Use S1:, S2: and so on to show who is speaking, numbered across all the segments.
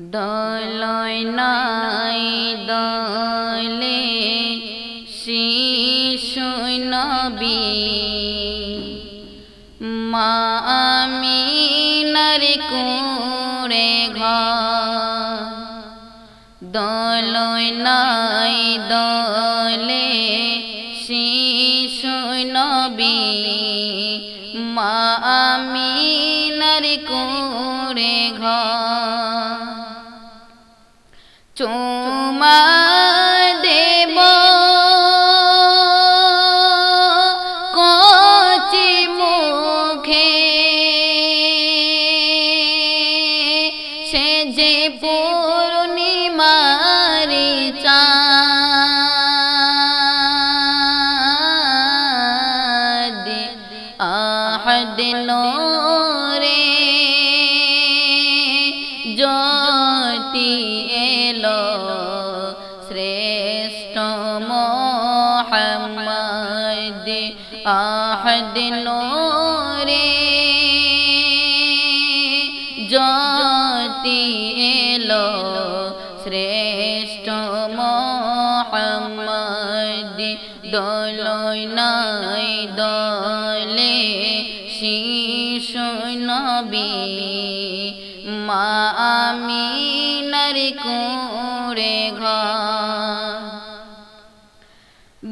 S1: দলয় নাই দলে শিশু নবী। মা আমিনার কুড়ে ঘর। নাই দলে শিশু নবী। মা আমিনার কুড়ে ঘর। চুমা শ্রেষ্ঠ মোহাম্মদ আহদ নোরে। জ্যোতি এলো শ্রেষ্ঠ মোহাম্মদ। দলই নাই দলে শিশু নবী। মা আমিনার কুড়ে ঘর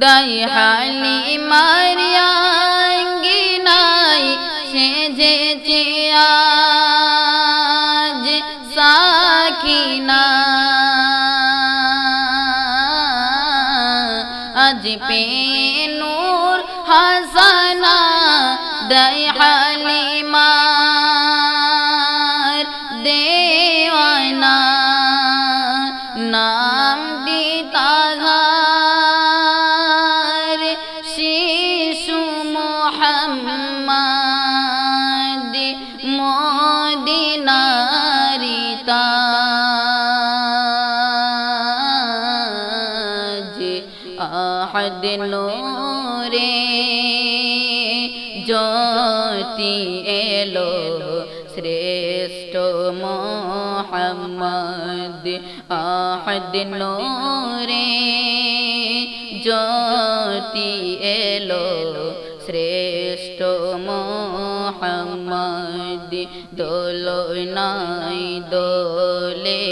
S1: دائی حالی ماریاں گی نائی شیجے چیاج ساکینا اج پہ نور حسنا دائی حالی মোহাম্মদ মদিনারিতা আহদ নোরে জ্যোতি এলো শ্রেষ্ঠ মোহাম্মদ আহদ নোরে জ্যোতি এলো শ্রেষ্ঠ মোহাম্মদি দোল নাই দোলে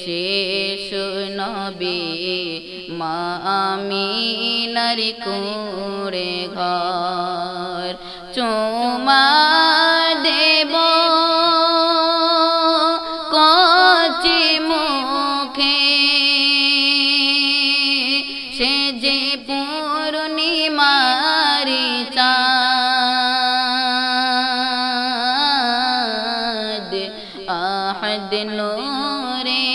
S1: শিশু নবী। মা আমিনার কুড়ে ঘর আহদ নোরে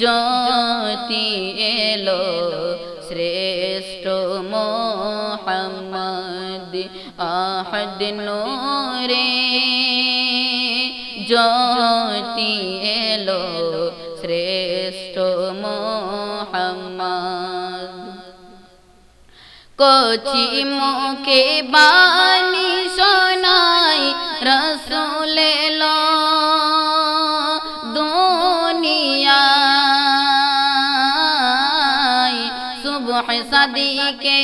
S1: জ্যোতি এলো শ্রেষ্ঠ মোহাম্মদ। আহদ নোরে জ্যোতি এলো শ্রেষ্ঠ মোহাম্মদ। কচি মুখে বাণী শোনাই রসুল সাদিকে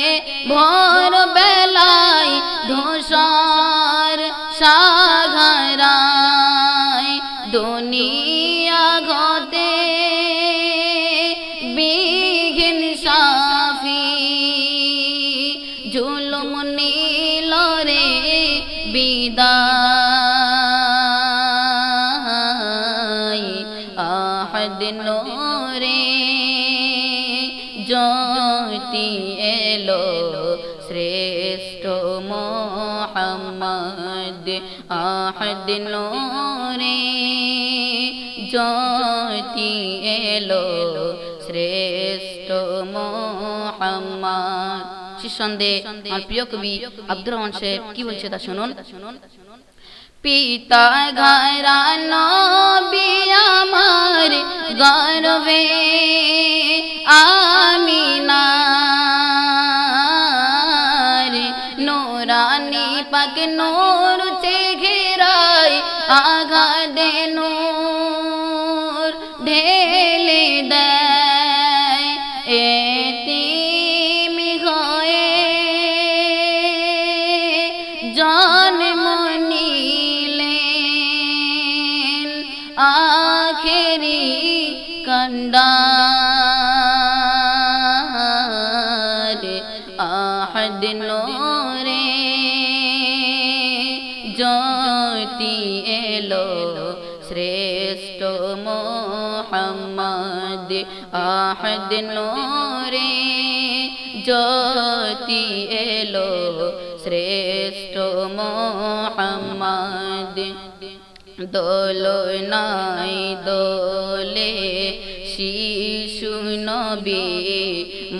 S1: ভোর বেলায় ধূসর সাঘরায় দুনিয়া গতে বিঘিন সাফি ঝুলুম নীল রে বিদায়। আহদ নোরে জ্যোতি এলো। শ্রেষ্ঠ মোহাম্মদ আহদ নোরে জ্যোতি এলো। শ্রেষ্ঠ মোহাম্মদ। সন্দেহ আমার প্রিয় কবি আব্দুর রহমান সাহেব কি বলছে তা শুনুন। পিতা ঘরা নবী আমার গর্বে আমিনার পাক নূর চেঘেরায় আগা দে নূর ঢেলে দেয়। এতিমি হয়ে জন্ম নিলেন আখেরি কণ্ডা। আহদ নূর মোহাম্মদ আহদ নোরে জ্যোতি এলো শ্রেষ্ঠ মোহাম্মদ। দোলো নাই দোলে শিশু নবী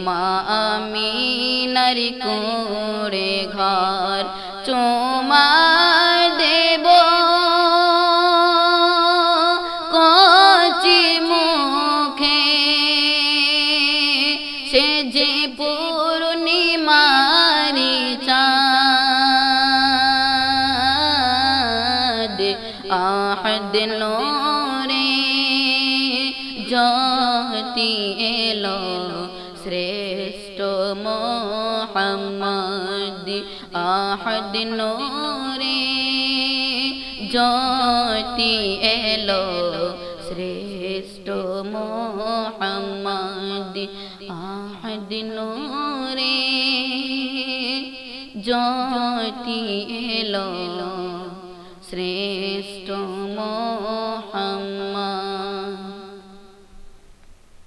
S1: মা আমিনার কুড়ে ঘর চাঁদ আহদ নোরে জ্যোতি এলো শ্রেষ্ঠ মোহাম্মদ আহদ নোরে জ্যোতি এলো শ্রেষ্ঠ মোহাম্মদ আহদ নোরে জ্যোতি श्रेष्ठ